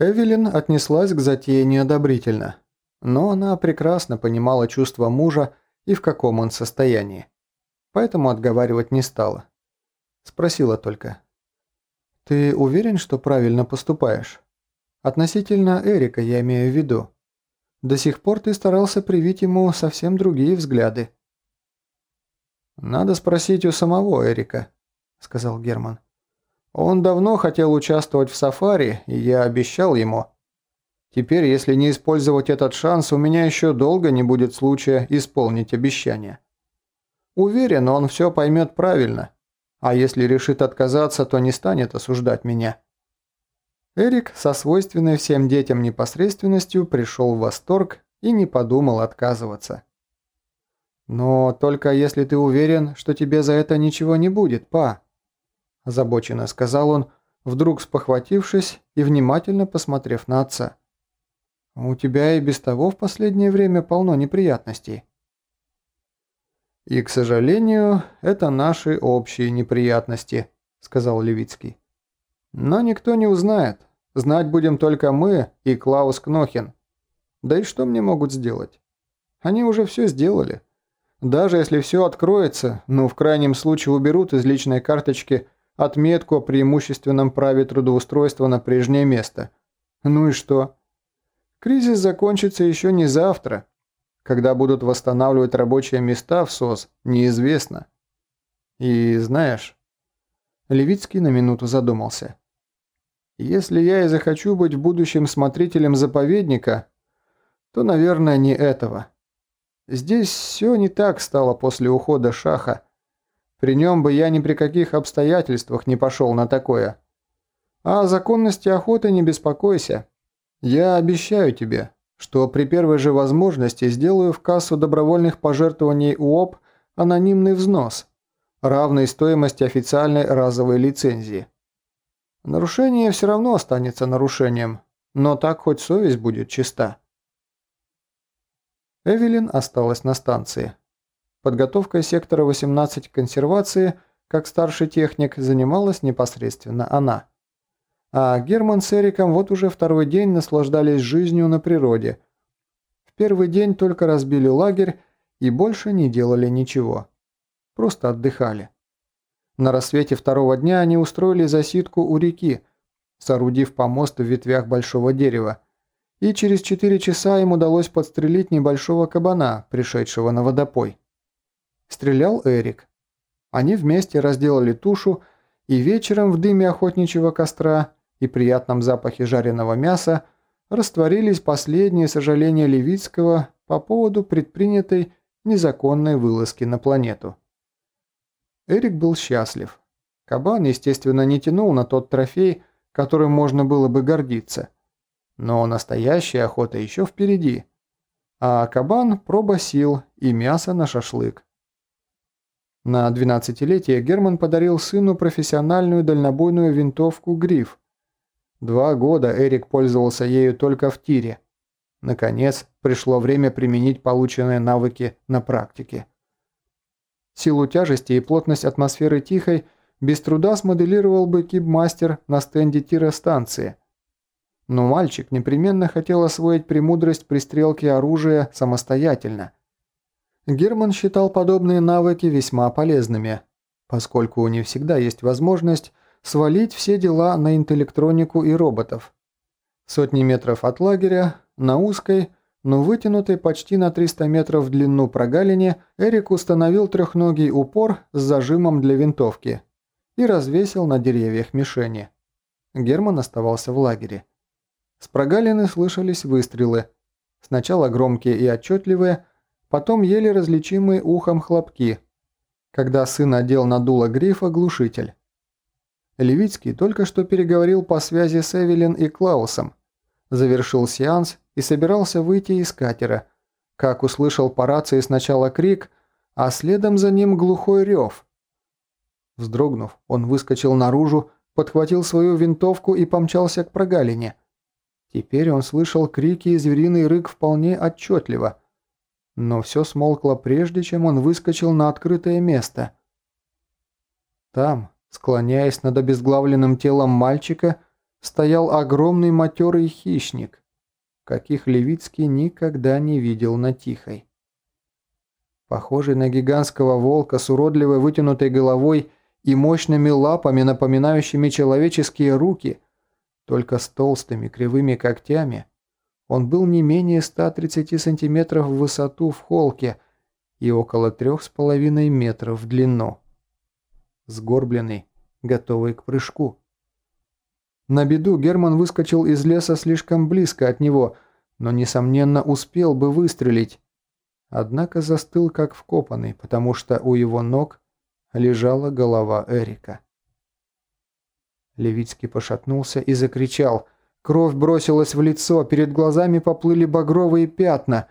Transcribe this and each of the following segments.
Эвелин отнеслась к затее неодобрительно, но она прекрасно понимала чувства мужа и в каком он состоянии, поэтому отговаривать не стала. Спросила только. «Ты уверен, что правильно поступаешь? Относительно Эрика я имею в виду. До сих пор ты старался привить ему совсем другие взгляды». «Надо спросить у самого Эрика», – сказал Герман. Он давно хотел участвовать в сафари, и я обещал ему. Теперь, если не использовать этот шанс, у меня еще долго не будет случая исполнить обещание. Уверен, он все поймет правильно, а если решит отказаться, то не станет осуждать меня. Эрик со свойственной всем детям непосредственностью пришел в восторг и не подумал отказываться. «Но только если ты уверен, что тебе за это ничего не будет, па», озабоченно сказал он, вдруг спохватившись и внимательно посмотрев на отца. «У тебя и без того в последнее время полно неприятностей». «И, к сожалению, это наши общие неприятности», – сказал Левицкий. «Но никто не узнает. Знать будем только мы и Клаус Кнохин. Да и что мне могут сделать? Они уже все сделали. Даже если все откроется, ну, в крайнем случае уберут из личной карточки – отметку о преимущественном праве трудоустройства на прежнее место. Ну и что? Кризис закончится еще не завтра. Когда будут восстанавливать рабочие места в СОС, неизвестно. И знаешь, Левицкий на минуту задумался. Если я и захочу быть в будущем смотрителем заповедника, то, наверное, не этого. Здесь все не так стало после ухода Шаха, при нем бы я ни при каких обстоятельствах не пошел на такое. А о законности охоты не беспокойся. Я обещаю тебе, что при первой же возможности сделаю в кассу добровольных пожертвований УОП анонимный взнос, равный стоимости официальной разовой лицензии. Нарушение все равно останется нарушением, но так хоть совесть будет чиста. Эвелин осталась на станции. Подготовкой сектора 18 консервации, как старший техник, занималась непосредственно она. А Герман с Эриком вот уже второй день наслаждались жизнью на природе. В первый день только разбили лагерь и больше не делали ничего. Просто отдыхали. На рассвете второго дня они устроили засидку у реки, соорудив помост в ветвях большого дерева, и через четыре часа им удалось подстрелить небольшого кабана, пришедшего на водопой. Стрелял Эрик. Они вместе разделали тушу, и вечером в дыме охотничьего костра и приятном запахе жареного мяса растворились последние сожаления Левицкого по поводу предпринятой незаконной вылазки на планету. Эрик был счастлив. Кабан, естественно, не тянул на тот трофей, которым можно было бы гордиться. Но настоящая охота еще впереди. А кабан – проба сил и мясо на шашлык. На 12-летие Герман подарил сыну профессиональную дальнобойную винтовку «Гриф». Два года Эрик пользовался ею только в тире. Наконец, пришло время применить полученные навыки на практике. Силу тяжести и плотность атмосферы тихой без труда смоделировал бы кибмастер на стенде тира-станции. Но мальчик непременно хотел освоить премудрость пристрелки оружия самостоятельно – Герман считал подобные навыки весьма полезными, поскольку не всегда есть возможность свалить все дела на интеллектронику и роботов. Сотни метров от лагеря, на узкой, но вытянутой почти на 300 метров в длину прогалине, Эрик установил трехногий упор с зажимом для винтовки и развесил на деревьях мишени. Герман оставался в лагере. С прогалины слышались выстрелы. Сначала громкие и отчетливые, потом еле различимые ухом хлопки, когда сын одел на дуло грифа глушитель. Левицкий только что переговорил по связи с Эвелин и Клаусом, завершил сеанс и собирался выйти из катера, как услышал по рации сначала крик, а следом за ним глухой рев. Вздрогнув, он выскочил наружу, подхватил свою винтовку и помчался к прогалине. Теперь он слышал крики и звериный рык вполне отчетливо – но все смолкло прежде, чем он выскочил на открытое место. Там, склоняясь над обезглавленным телом мальчика, стоял огромный матерый хищник, каких Левицкий никогда не видел на Тихой. Похожий на гигантского волка с уродливой вытянутой головой и мощными лапами, напоминающими человеческие руки, только с толстыми кривыми когтями, он был не менее 130 сантиметров в высоту в холке и около 3,5 метров в длину. Сгорбленный, готовый к прыжку. На беду Герман выскочил из леса слишком близко от него, но, несомненно, успел бы выстрелить. Однако застыл как вкопанный, потому что у его ног лежала голова Эрика. Левицкий пошатнулся и закричал. Кровь бросилась в лицо, перед глазами поплыли багровые пятна.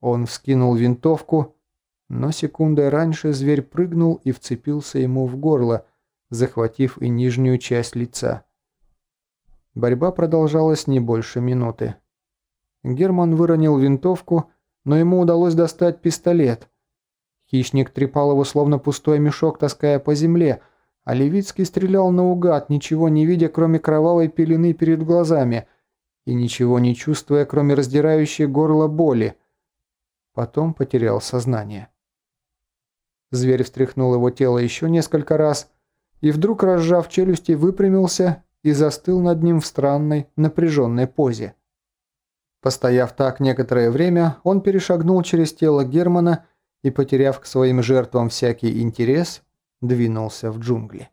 Он вскинул винтовку, но секундой раньше зверь прыгнул и вцепился ему в горло, захватив и нижнюю часть лица. Борьба продолжалась не больше минуты. Герман выронил винтовку, но ему удалось достать пистолет. Хищник трепал его словно пустой мешок, таская по земле, а Левицкий стрелял наугад, ничего не видя, кроме кровавой пелены перед глазами, и ничего не чувствуя, кроме раздирающей горло боли. Потом потерял сознание. Зверь встряхнул его тело еще несколько раз и вдруг, разжав челюсти, выпрямился и застыл над ним в странной, напряженной позе. Постояв так некоторое время, он перешагнул через тело Германа и, потеряв к своим жертвам всякий интерес, двинулся в джунгли.